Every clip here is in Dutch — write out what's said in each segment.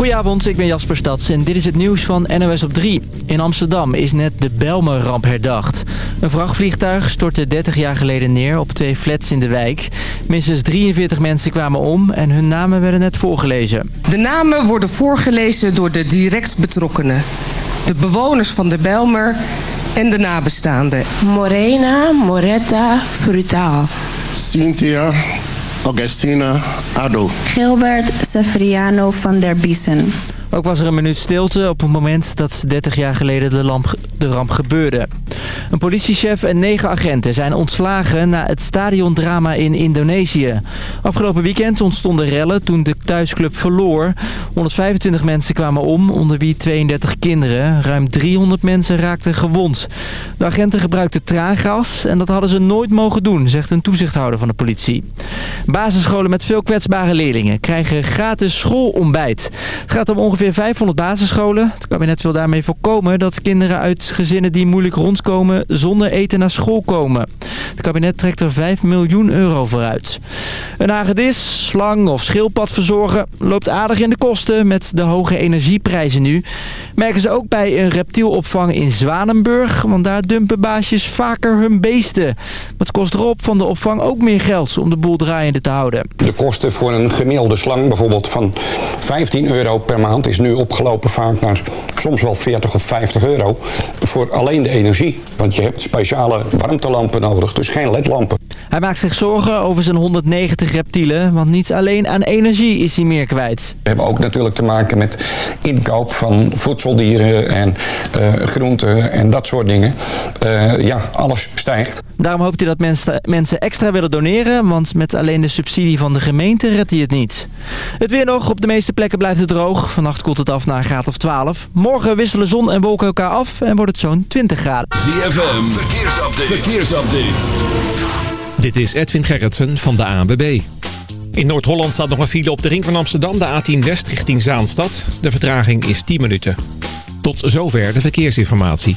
Goedenavond, ik ben Jasper Stads en dit is het nieuws van NOS op 3. In Amsterdam is net de Belmer-ramp herdacht. Een vrachtvliegtuig stortte 30 jaar geleden neer op twee flats in de wijk. Minstens 43 mensen kwamen om en hun namen werden net voorgelezen. De namen worden voorgelezen door de direct betrokkenen. De bewoners van de Belmer en de nabestaanden. Morena Moretta Frutaal. Cynthia Augustina Ado. Gilbert Severiano van der Biesen. Ook was er een minuut stilte op het moment dat 30 jaar geleden de, de ramp gebeurde. Een politiechef en negen agenten zijn ontslagen na het stadiondrama in Indonesië. Afgelopen weekend ontstonden rellen toen de thuisclub verloor. 125 mensen kwamen om, onder wie 32 kinderen. Ruim 300 mensen raakten gewond. De agenten gebruikten traangas en dat hadden ze nooit mogen doen, zegt een toezichthouder van de politie. Basisscholen met veel kwetsbare leerlingen krijgen gratis schoolontbijt. Het gaat om ongeveer 500 basisscholen. Het kabinet wil daarmee voorkomen dat kinderen uit gezinnen die moeilijk rondkomen zonder eten naar school komen. Het kabinet trekt er 5 miljoen euro voor uit. Een hagedis, slang of schildpad verzorgen loopt aardig in de kosten met de hoge energieprijzen nu. Merken ze ook bij een reptielopvang in Zwanenburg, want daar dumpen baasjes vaker hun beesten. Het kost Rob van de opvang ook meer geld om de boel draaiende te houden. De kosten voor een gemiddelde slang bijvoorbeeld van 15 euro per maand is nu opgelopen vaak naar soms wel 40 of 50 euro voor alleen de energie. Want je hebt speciale warmtelampen nodig, dus geen ledlampen. Hij maakt zich zorgen over zijn 190 reptielen, want niet alleen aan energie is hij meer kwijt. We hebben ook natuurlijk te maken met inkoop van voedseldieren en uh, groenten en dat soort dingen. Uh, ja, alles stijgt. Daarom hoopt hij dat mensen, mensen extra willen doneren, want met alleen de subsidie van de gemeente redt hij het niet. Het weer nog, op de meeste plekken blijft het droog. Vannacht koelt het af naar een graad of 12. Morgen wisselen zon en wolken elkaar af en wordt het zo'n 20 graden. ZFM, verkeersupdate. verkeersupdate. Dit is Edwin Gerritsen van de ANWB. In Noord-Holland staat nog een file op de ring van Amsterdam, de A10 West richting Zaanstad. De vertraging is 10 minuten. Tot zover de verkeersinformatie.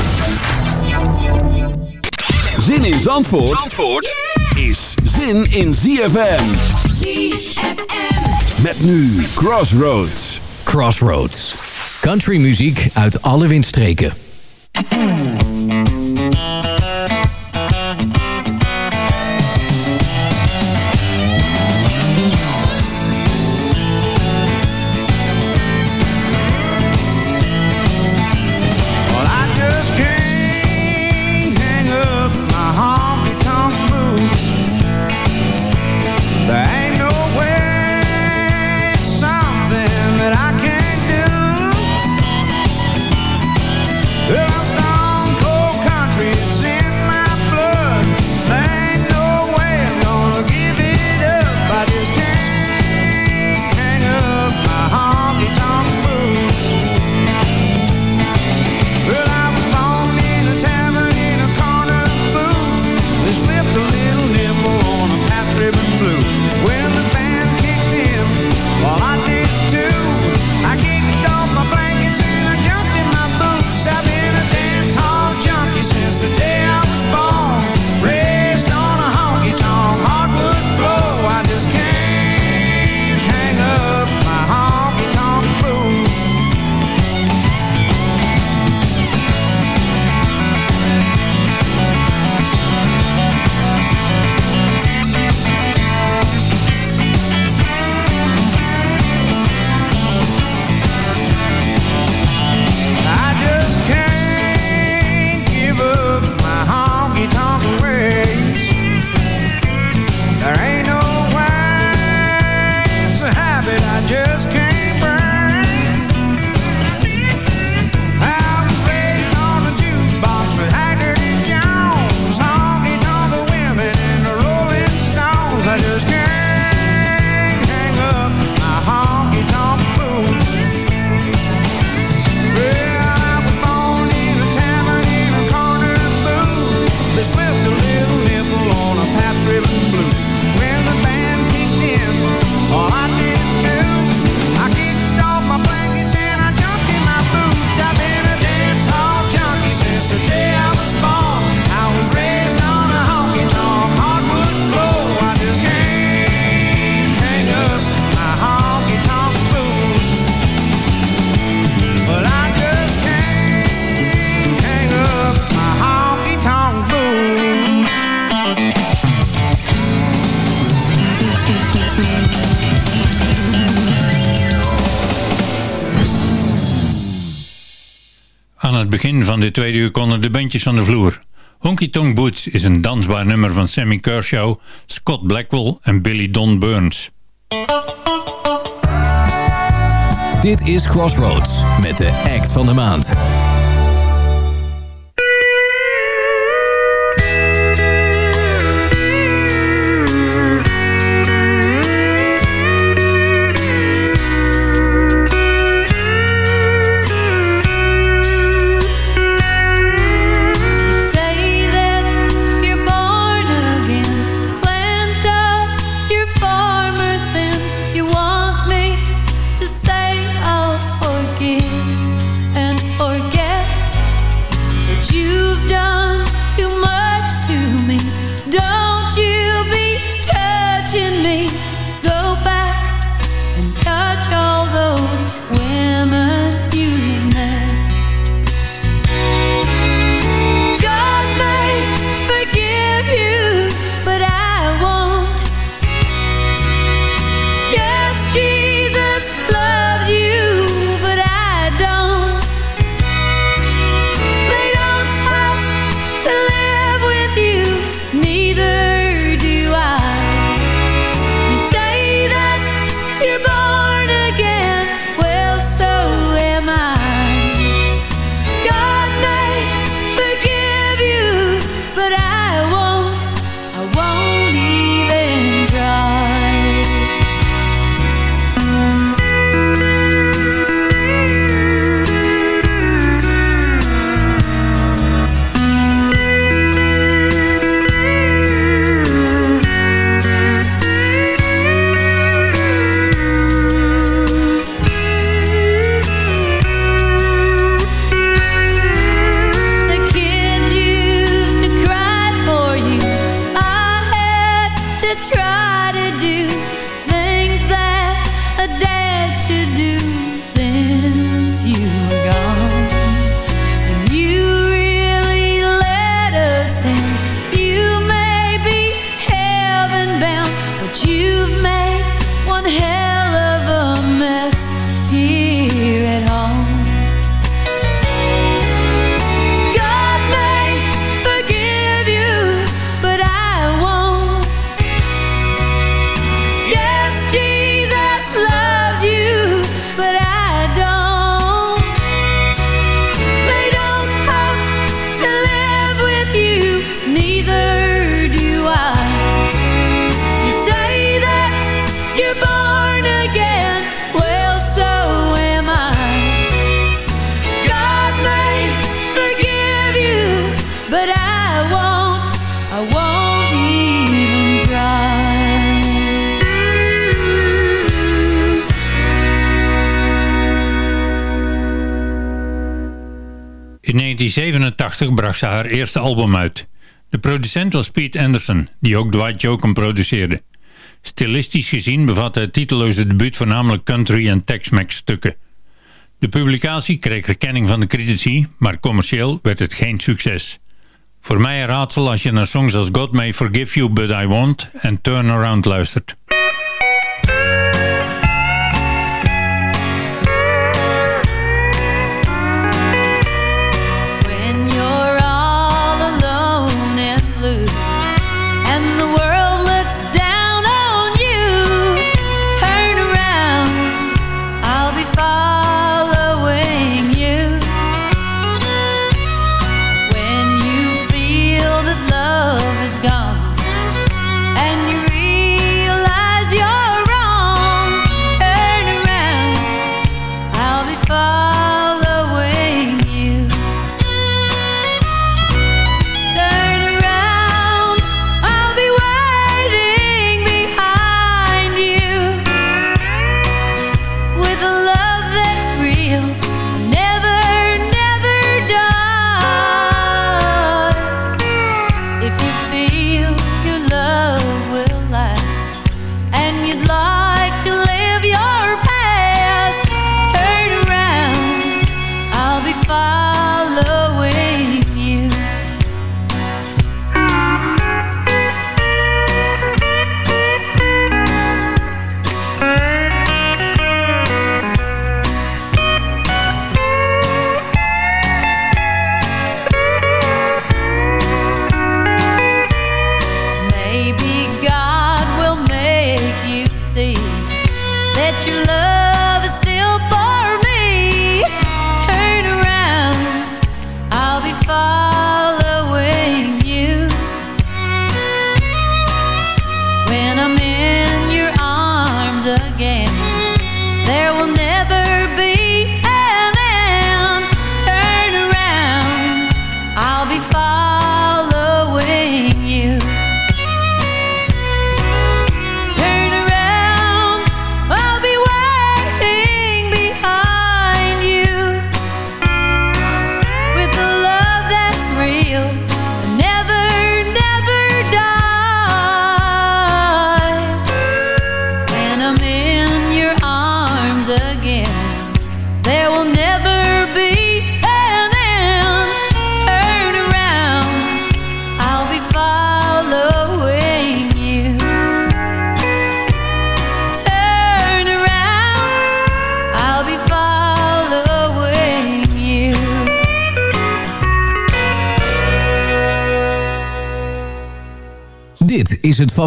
Zin in Zandvoort, Zandvoort is zin in ZFM. ZFM. Met nu Crossroads. Crossroads. Country muziek uit alle windstreken. Begin van dit tweede uur konden de bandjes van de vloer. Honky Tonk Boots is een dansbaar nummer van Sammy Kershaw, Scott Blackwell en Billy Don Burns. Dit is Crossroads met de act van de maand. Ze haar eerste album uit. De producent was Pete Anderson, die ook Dwight Jokum produceerde. Stilistisch gezien bevatte het titeloze debuut voornamelijk country en Tex-Mex stukken. De publicatie kreeg erkenning van de critici, maar commercieel werd het geen succes. Voor mij een raadsel als je naar songs als God May Forgive You But I Won't en Turn Around luistert.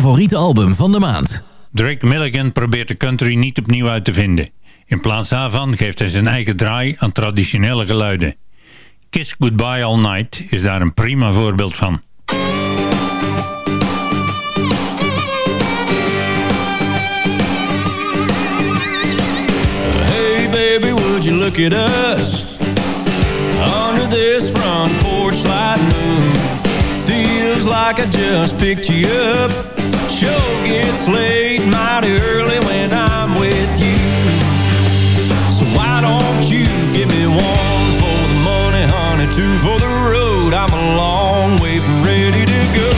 Favoriete album van de maand. Drake Milligan probeert de country niet opnieuw uit te vinden. In plaats daarvan geeft hij zijn eigen draai aan traditionele geluiden. Kiss Goodbye All Night is daar een prima voorbeeld van. Hey baby, would you look at us Under this front porch light moon feels like I just picked you up. Show gets late mighty early when I'm with you. So why don't you give me one for the money, honey, two for the road. I'm a long way from ready to go.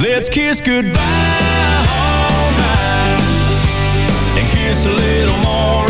Let's kiss goodbye all night and kiss a little more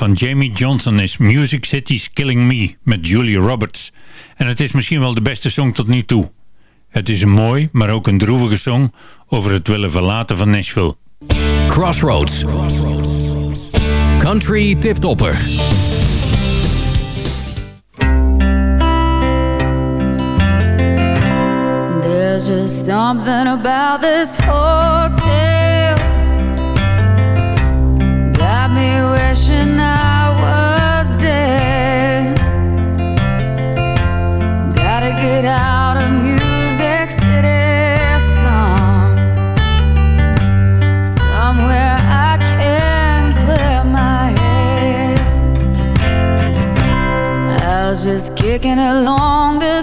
van Jamie Johnson is Music City's Killing Me met Julia Roberts. En het is misschien wel de beste song tot nu toe. Het is een mooi, maar ook een droevige song over het willen verlaten van Nashville. Crossroads. Country tiptopper. There's just something about this hotel just kicking along the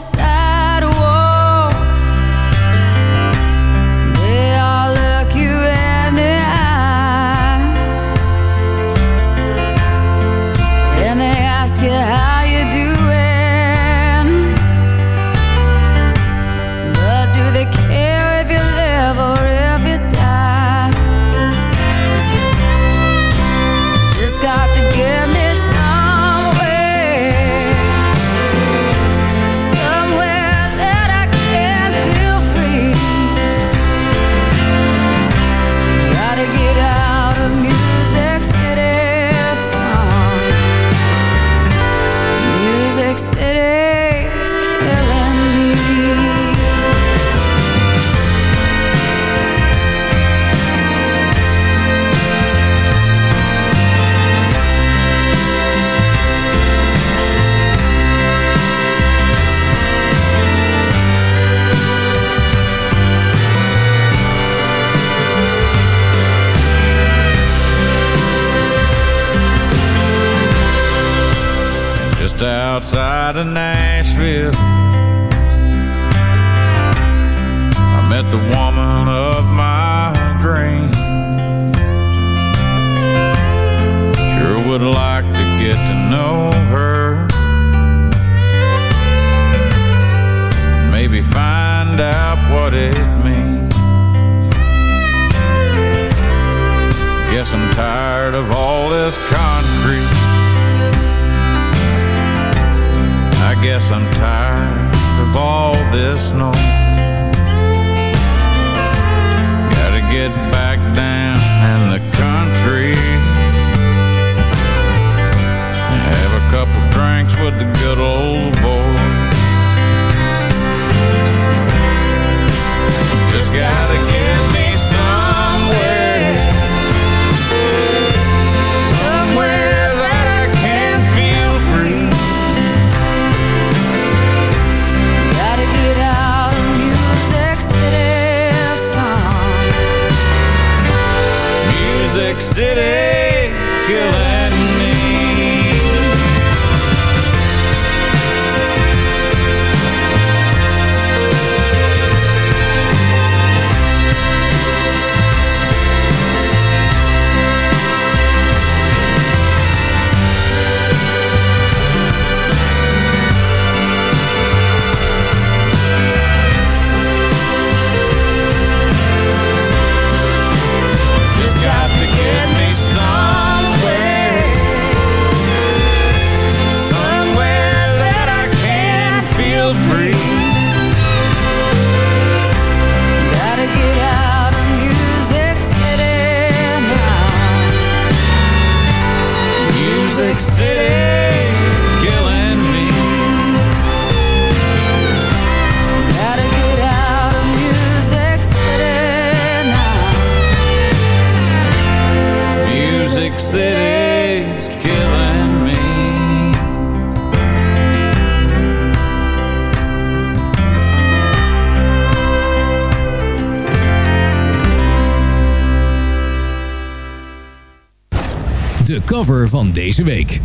cover van deze week.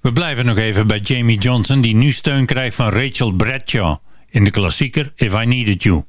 We blijven nog even bij Jamie Johnson die nu steun krijgt van Rachel Bradshaw in de klassieker If I Needed You.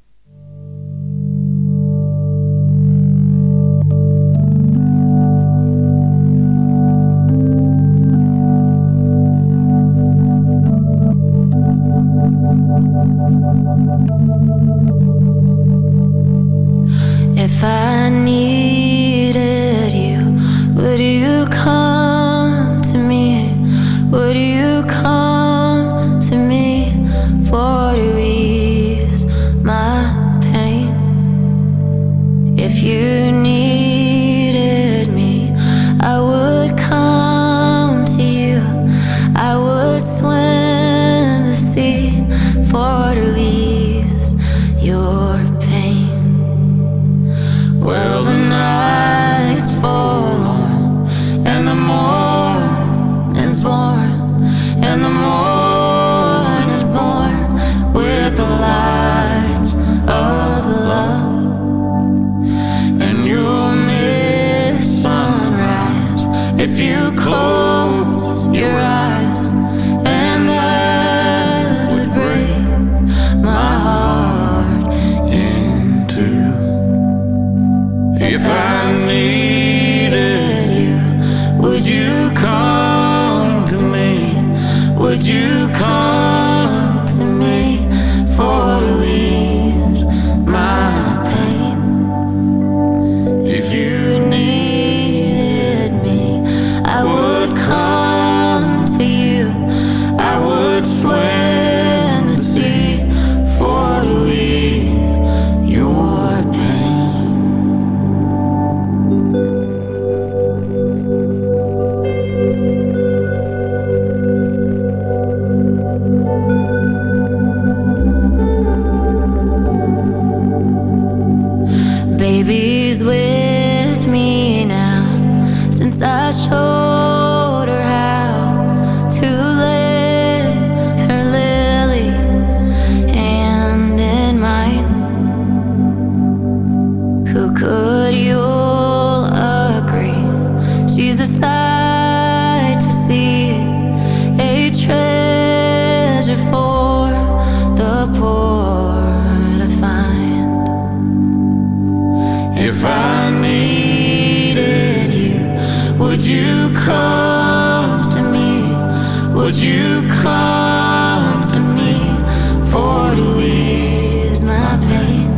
Would you come to me for to ease my pain?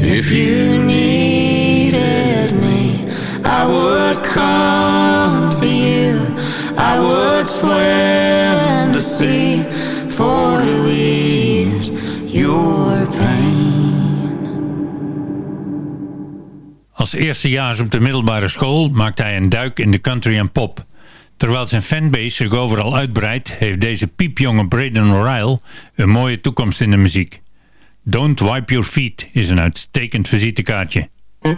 If you needed me, I would come to you. I would swim the sea for to ease your pain. Als eerstejaars op de middelbare school maakt hij een duik in de country en pop. Terwijl zijn fanbase zich overal uitbreidt, heeft deze piepjonge Braden O'Reilly een mooie toekomst in de muziek. Don't Wipe Your Feet is een uitstekend visitekaartje. You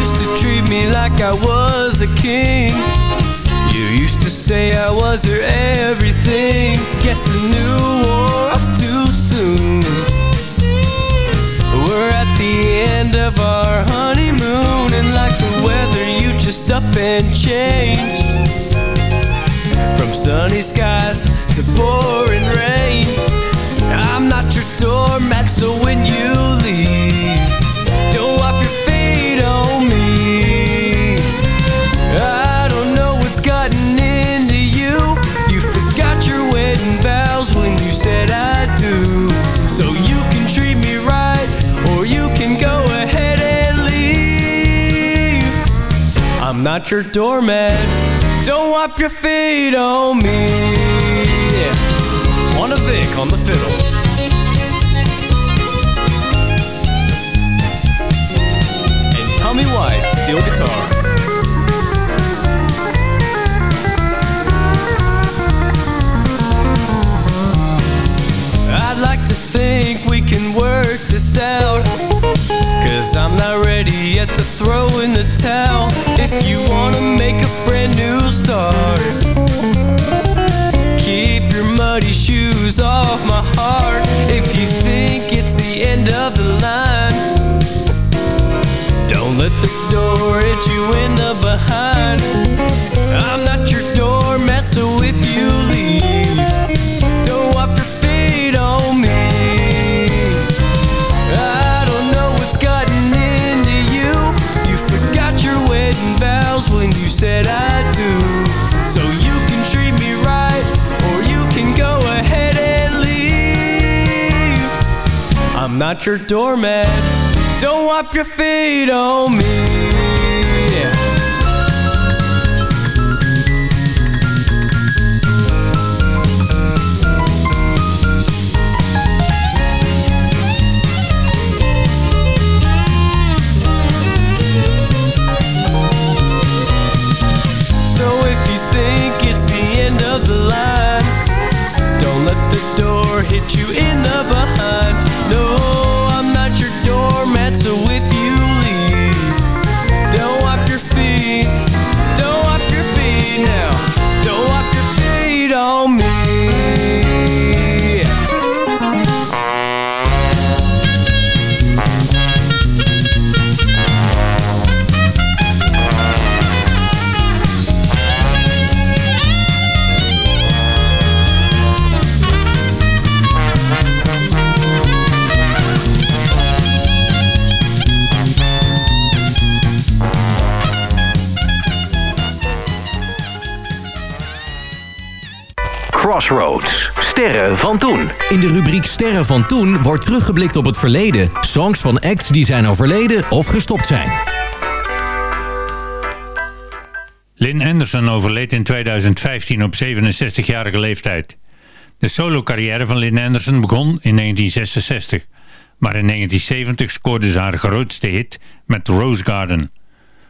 used to treat me like I was a king. You used to say I was her everything. Guess the new wore end of our honeymoon, and like the weather, you just up and changed. From sunny skies to pouring rain. I'm not your doormat, so when you I'm not your doormat. Don't wipe your feet on me. Wanna Vic on the fiddle. And Tommy White, steel guitar. I'd like to think we can work this out. Cause I'm not ready yet to throw in the towel. If you wanna make a brand new start, keep your muddy shoes off not your doormat. Don't wipe your feet on me. So if you think it's the end of the line, don't let the door hit you in the behind. No, Crossroads. Sterren van toen. In de rubriek Sterren van toen wordt teruggeblikt op het verleden. Songs van acts die zijn overleden of gestopt zijn. Lynn Anderson overleed in 2015 op 67-jarige leeftijd. De solo-carrière van Lynn Anderson begon in 1966. Maar in 1970 scoorde ze haar grootste hit met Rose Garden.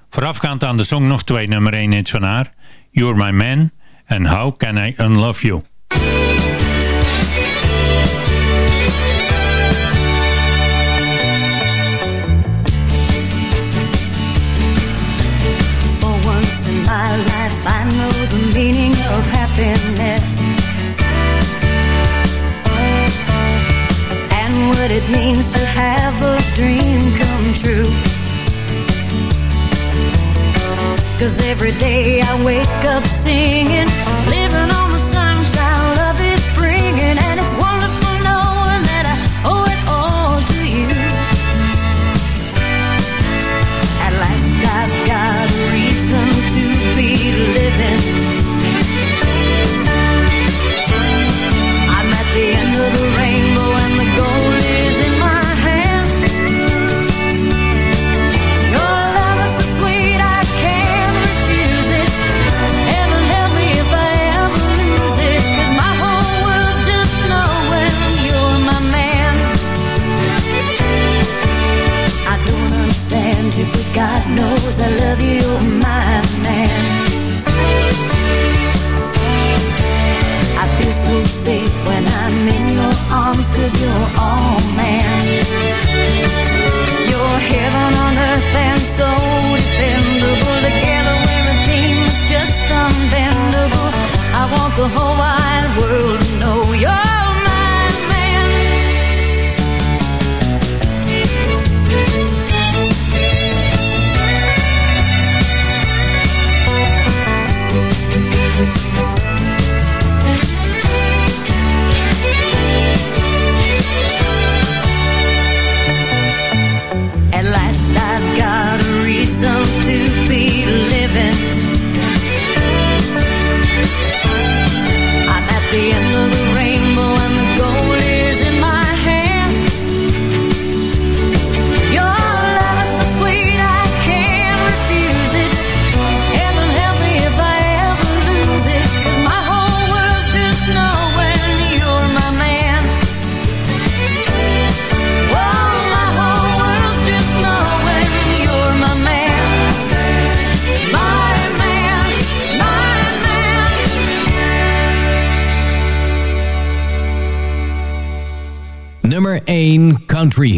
Voorafgaand aan de song nog twee nummer 1 hits van haar... You're My Man en How Can I Unlove You. happiness? And what it means to have a dream come true. Cause every day I wake up singing. I'm in your arms cause you're all man. You're heaven on earth and so dependable. Together we're a team that's just unbendable. I want the whole wide world to know you're Roundtree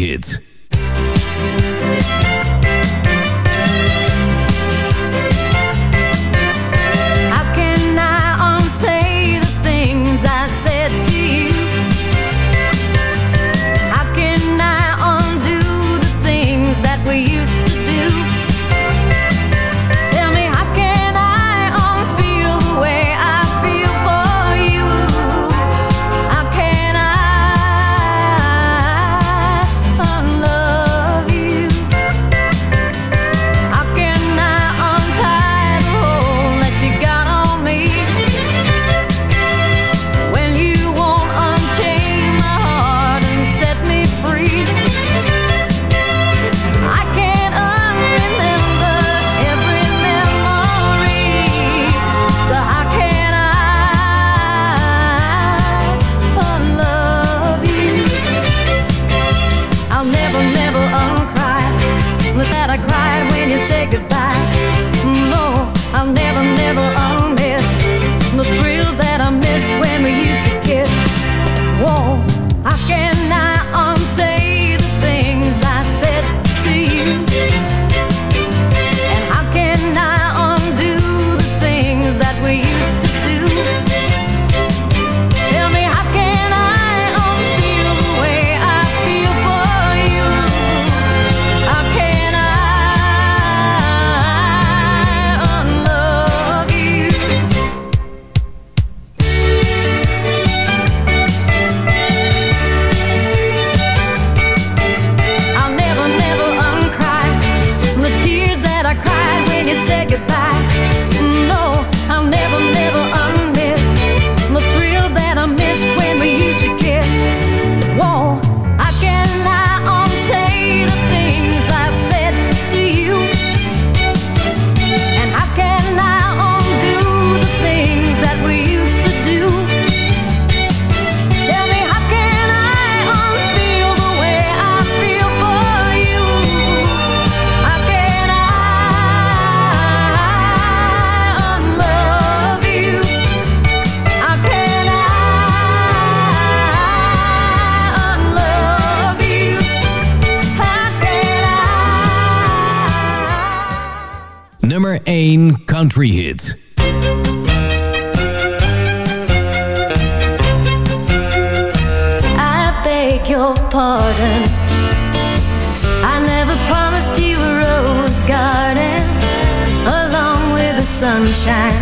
1 country hit. I beg your pardon. I never promised you a rose garden along with the sunshine.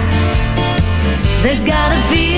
There's gotta be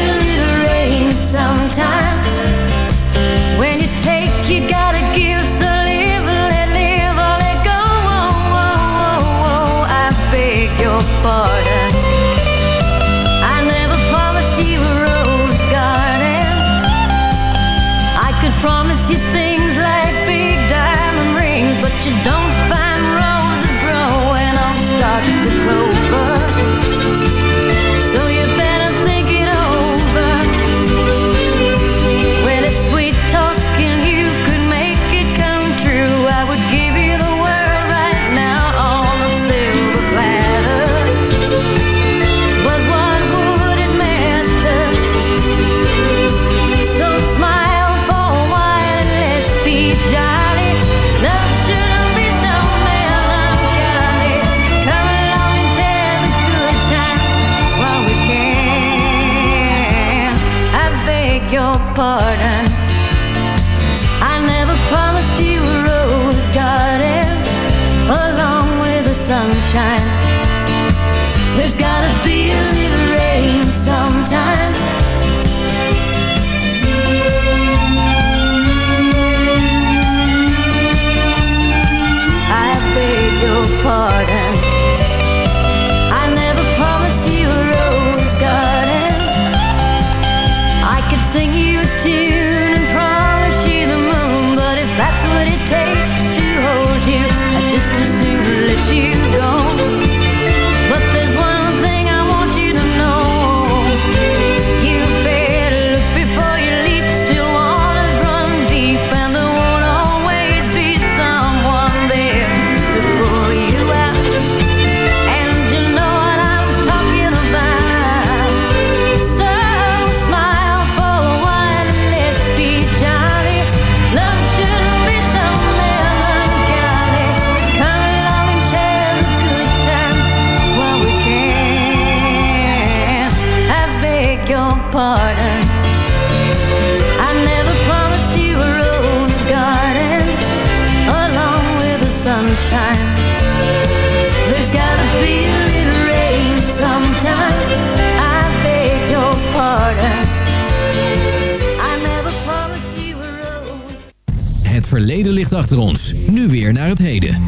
verleden ligt achter ons. Nu weer naar het heden.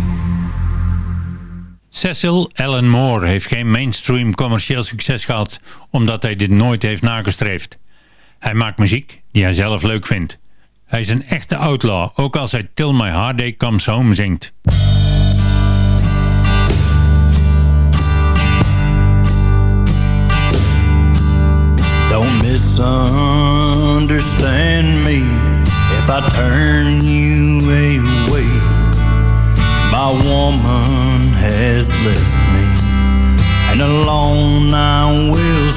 Cecil Allen Moore heeft geen mainstream commercieel succes gehad... omdat hij dit nooit heeft nagestreefd. Hij maakt muziek die hij zelf leuk vindt. Hij is een echte outlaw, ook als hij Till My Hard Day Comes Home zingt. Don't misunderstand me if I turn you away. My woman has left me, and alone I will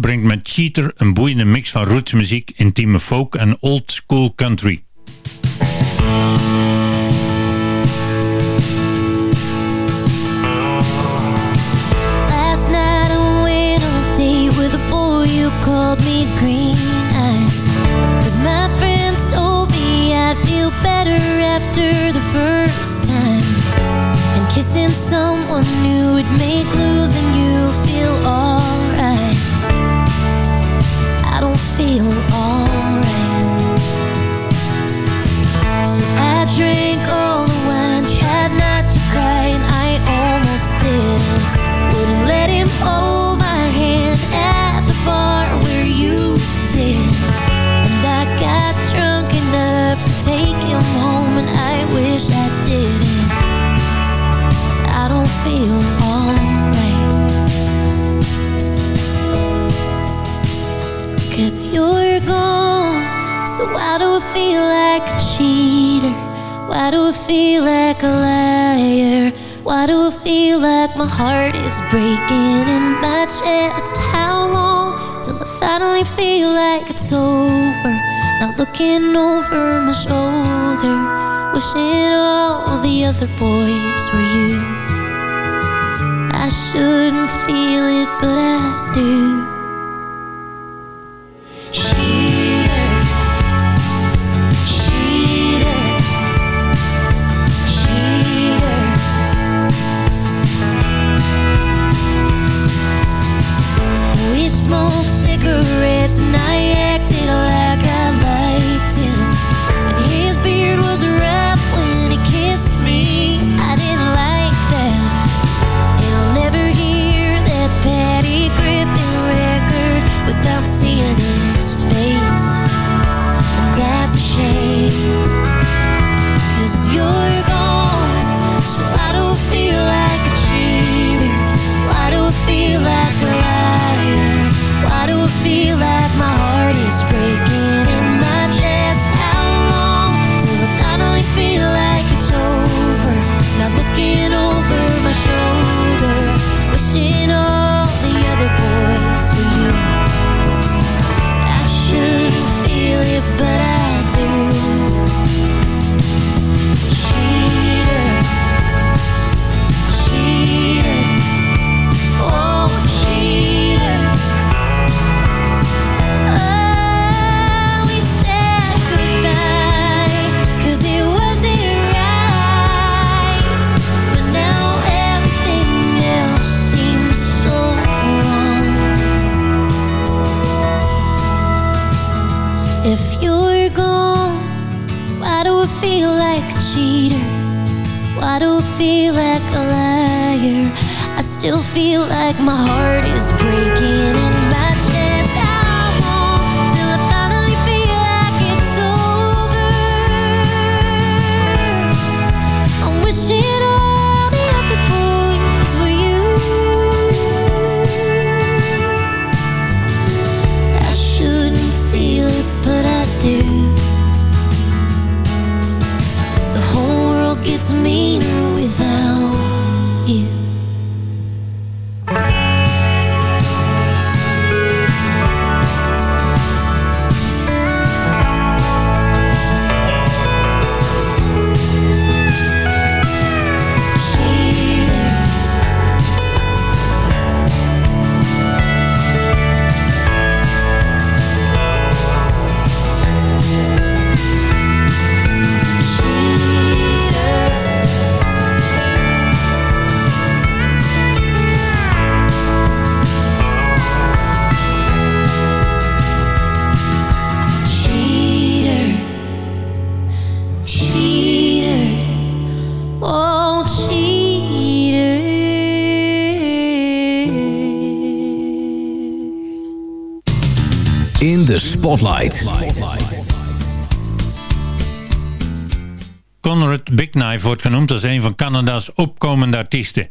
brengt met Cheater een boeiende mix van rootsmuziek, intieme folk en old school country. So why do I feel like a cheater? Why do I feel like a liar? Why do I feel like my heart is breaking in my chest? How long till I finally feel like it's over? Not looking over my shoulder, wishing all the other boys were you. I shouldn't feel it, but I do. feel like my heart. Spotlight. Conrad Big Knife wordt genoemd als een van Canada's opkomende artiesten.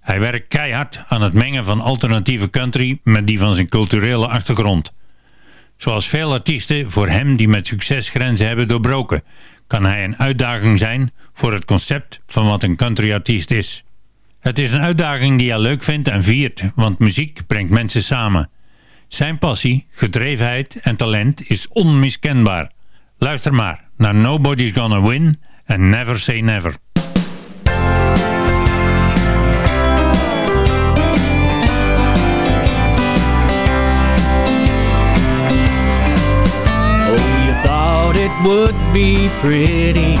Hij werkt keihard aan het mengen van alternatieve country met die van zijn culturele achtergrond. Zoals veel artiesten voor hem die met succes grenzen hebben doorbroken, kan hij een uitdaging zijn voor het concept van wat een countryartiest is. Het is een uitdaging die hij leuk vindt en viert, want muziek brengt mensen samen. Zijn passie, gedrevenheid en talent is onmiskenbaar. Luister maar naar Nobody's Gonna Win en Never Say Never. Oh, it would be pretty.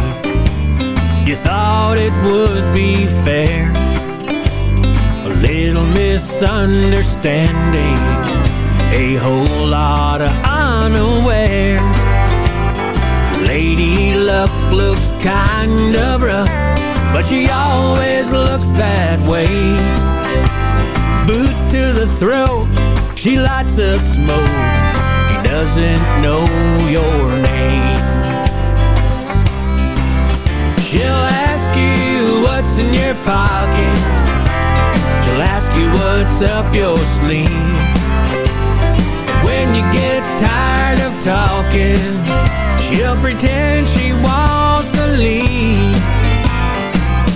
You thought it would be fair. A little misunderstanding. A whole lot of unaware. Lady Luck looks kind of rough, but she always looks that way. Boot to the throat, she lights up smoke. She doesn't know your name. She'll ask you what's in your pocket. She'll ask you what's up your sleeve. When you get tired of talking, she'll pretend she wants to leave.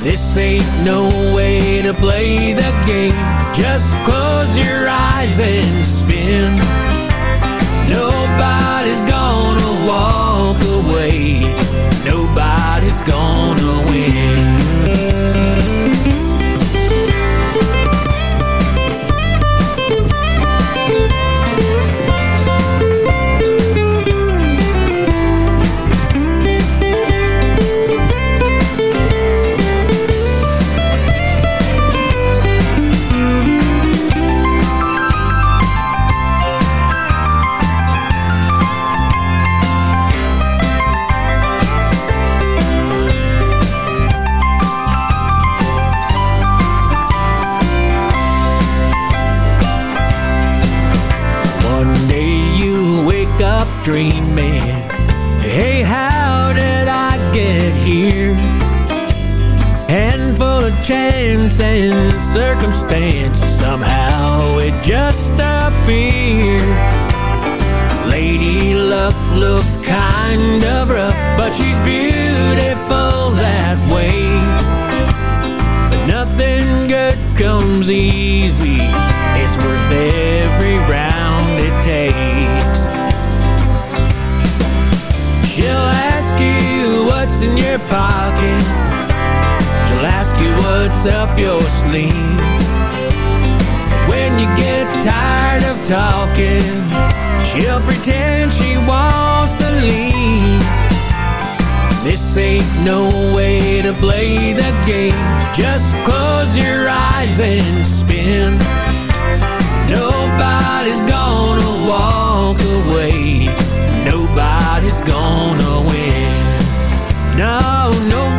This ain't no way to play the game. Just close your eyes and spin. Nobody's gonna walk away. Nobody's gonna win. Circumstance, somehow it just appeared. Lady Luck looks kind of rough, but she's beautiful that way. But nothing good comes easy. It's worth every round it takes. She'll ask you what's in your pocket. What's up your sleeve. When you get tired of talking, she'll pretend she wants to leave. This ain't no way to play the game. Just close your eyes and spin. Nobody's gonna walk away. Nobody's gonna win. No, gonna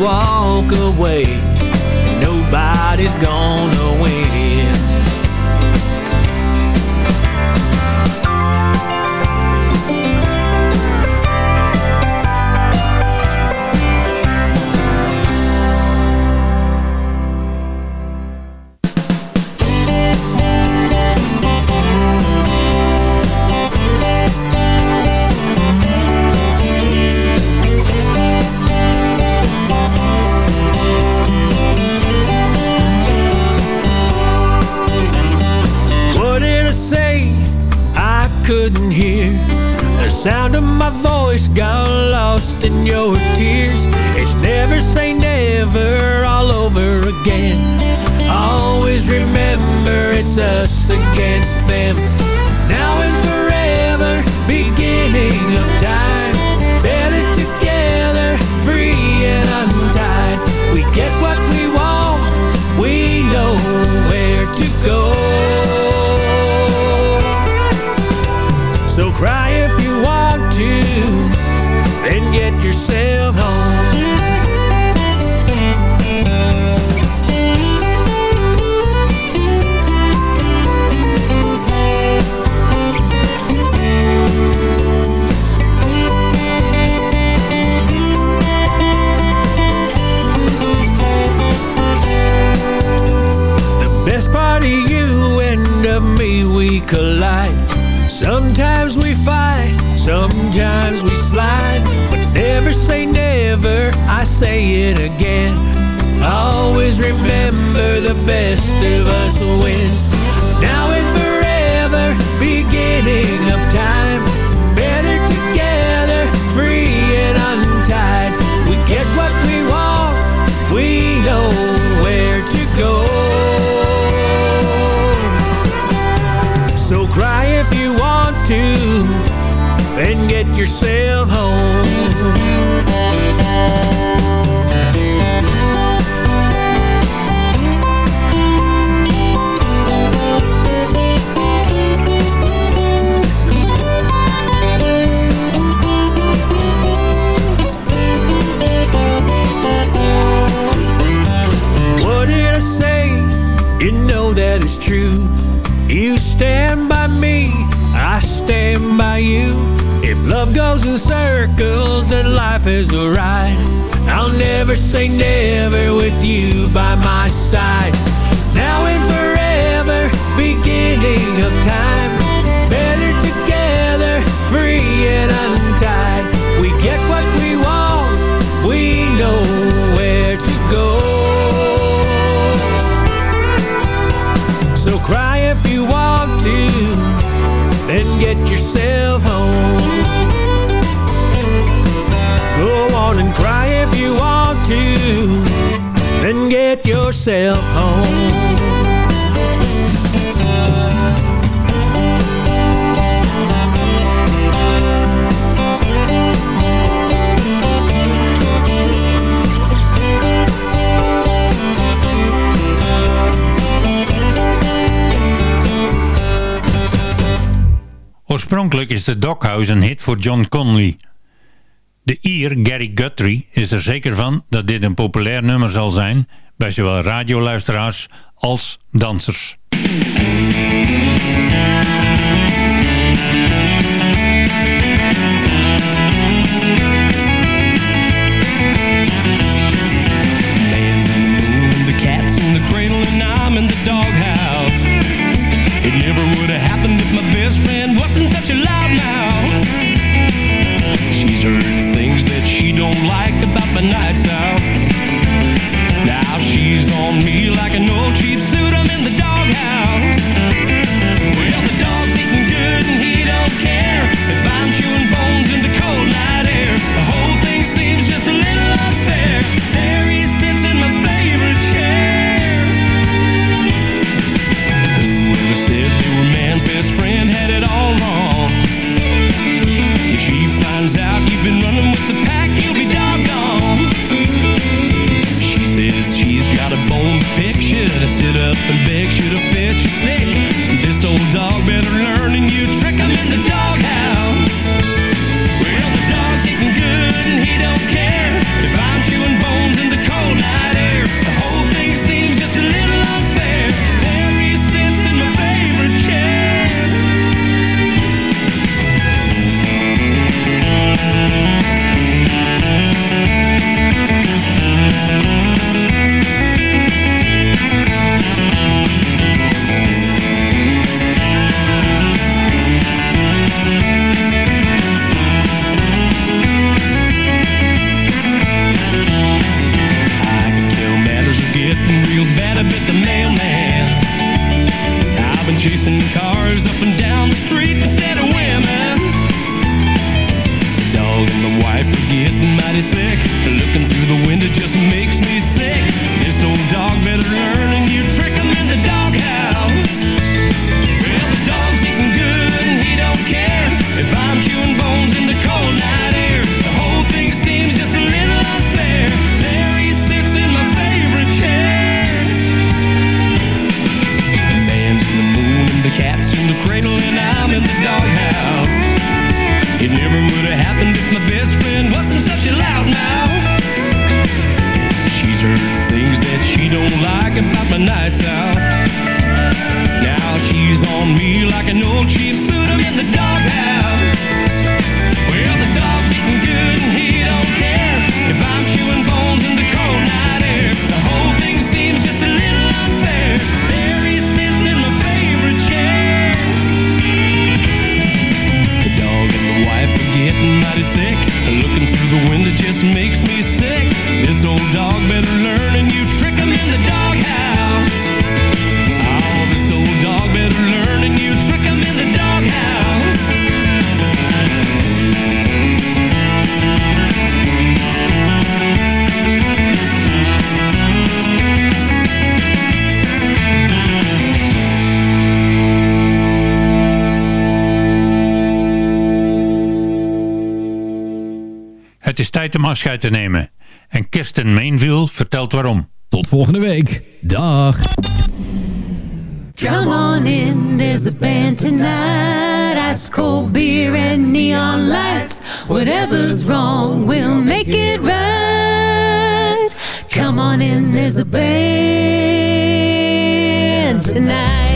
walk away. Nobody's gonna win. of home in circles that life is a ride. I'll never say never with you by my side. Now and forever, beginning of time. Better together, free and untied. We get what we want, we know where to go. So cry if you want to Then get yourself home. on and cry if you want to Then get yourself home. Oorspronkelijk is de Doghouse een hit voor John Conley, de Ier Gary Guthrie is er zeker van dat dit een populair nummer zal zijn bij zowel radioluisteraars als dansers. afscheid te nemen. En Kirsten Mainville vertelt waarom. Tot volgende week. Dag. Come on in, there's a band tonight. Ice cold beer and neon lights. Whatever's wrong, we'll make it right. Come on in, there's a band tonight.